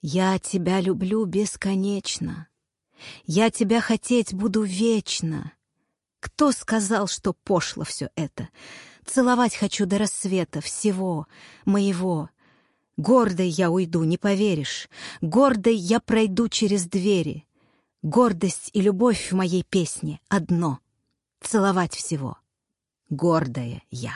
Я тебя люблю бесконечно. Я тебя хотеть буду вечно. Кто сказал, что пошло все это? Целовать хочу до рассвета всего моего. Гордой я уйду, не поверишь. Гордой я пройду через двери. Гордость и любовь в моей песне одно — целовать всего. Гордая я.